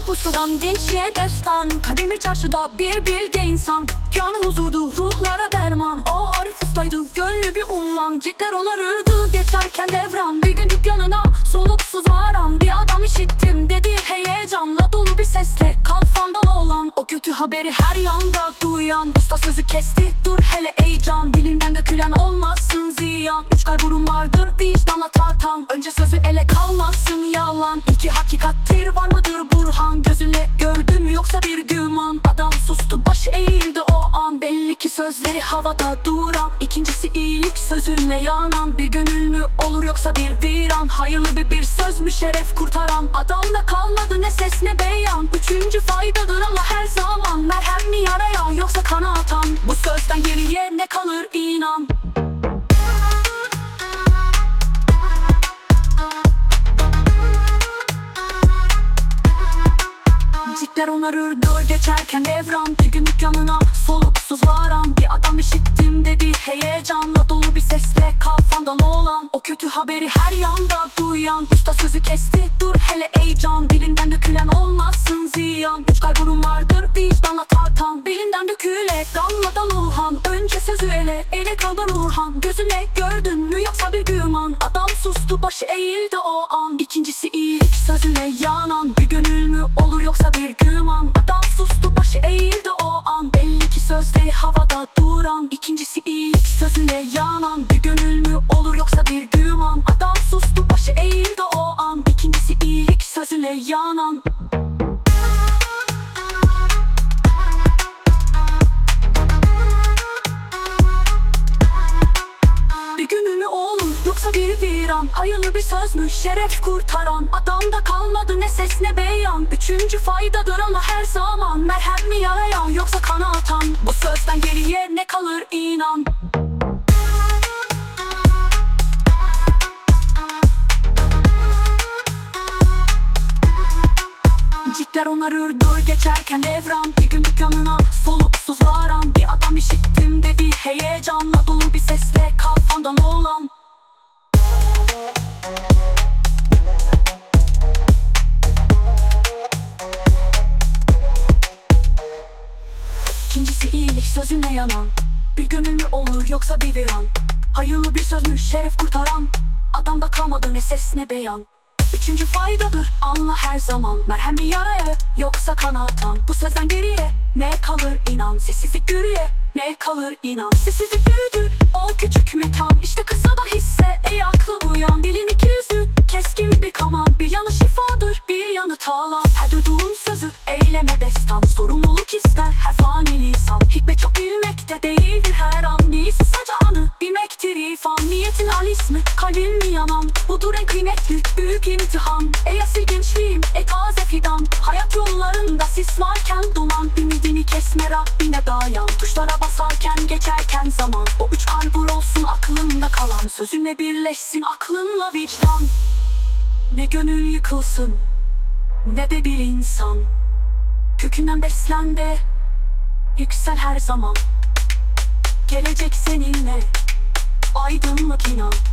pusudan gençliğe destan. Kademi çarşıda bir bilge insan. Canı huzurdu ruhlara derman. O arif ustaydı gönlü bir umman. Cidder olarırdı geçerken devran. Bir gün dükkanına soluksuz varan. Bir adam işittim dedi heyecanla dolu bir sesle Kalfandan olan. O kötü haberi her yanda duyan. Usta sözü kesti dur hele ey can. Dilinden dökülen olmasın ziyan. Üç burun vardır vicdanla tartan. Önce sözü ele kalmasın yalan. İki hakikattir var sözleri havada duran İkincisi iyilik sözünle yanan. Bir gönül mü olur yoksa bir viran? Hayırlı bir bir söz mü şeref kurtaran? Adamda kalmadı ne ses ne beyan. Üçüncü faydadır ama her zaman. Merhem mi yaraya yoksa kana atan Bu sözden geriye ne Cikler onarırdı geçerken devran Bir gün dükkanına soluksuz varan. Bir adam işittim dedi heyecanla dolu bir sesle Kafandan olan. O kötü haberi her yanda duyan. Usta sözü kesti dur hele ey can Dilinden dökülen olmasın ziyan. Üç kay burun vardır vicdanla tartan Belinden döküle damladan Urhan Önce sözü ele ele kaldı Urhan Gözüne gördün mü yoksa bir güman? Adam sustu başı eğildi o an. İkincisi iyilik sözüne yanan. Bir gönül sözleri havada duran İkincisi iyilik sözüne yanan. Bir gönül mü olur yoksa bir güman? Adam sustu başı eğildi o an. İkincisi iyilik sözüne yanan bir viran Hayırlı bir söz mü şeref kurtaran. Adamda kalmadı ne ses ne beyan. Üçüncü faydadır ama her zaman Merhem mi yarayan yoksa kana atan Bu sözden geriye ne kalır inan? Cikler onarırdı geçerken evran Bir gün dükkanına soluksuz varan. Bir adam işittim dedi heyecanla dolu bir Sözüne yanan Bir gönül mü olur yoksa bir viran? Hayırlı bir söz mü şeref kurtaran? Adamda kalmadı ne ses ne beyan. Üçüncü faydadır anla her zaman. Merhem bir yaraya yoksa kanatan. Bu sözden geriye ne kalır inan? Sessizlik yürüye ne kalır inan? Sessizlik büyüdür o küçük mekan İşte kısadan hisse. Ey aklı uyan Dilin iki yüzü keskin bir kaman Bir yanı şifadır bir yanı talan Her duyduğun sözü eyleme destan. Sorumluluk ister Alis mi kalbin mi yanan? Budur en kıymetli büyük imtihan. Ey asil gençliğim ey taze fidan. Hayat yollarında sis varken donan Ümidini kesme Rabbine dayan. Tuşlara basarken geçerken zaman. O üç karbur olsun aklında kalan. Sözünle birleşsin aklınla vicdan. Ne gönül yıkılsın ne de bir insan. Kökünden beslen de yüksel her zaman. Gelecek seninle aydınlık inan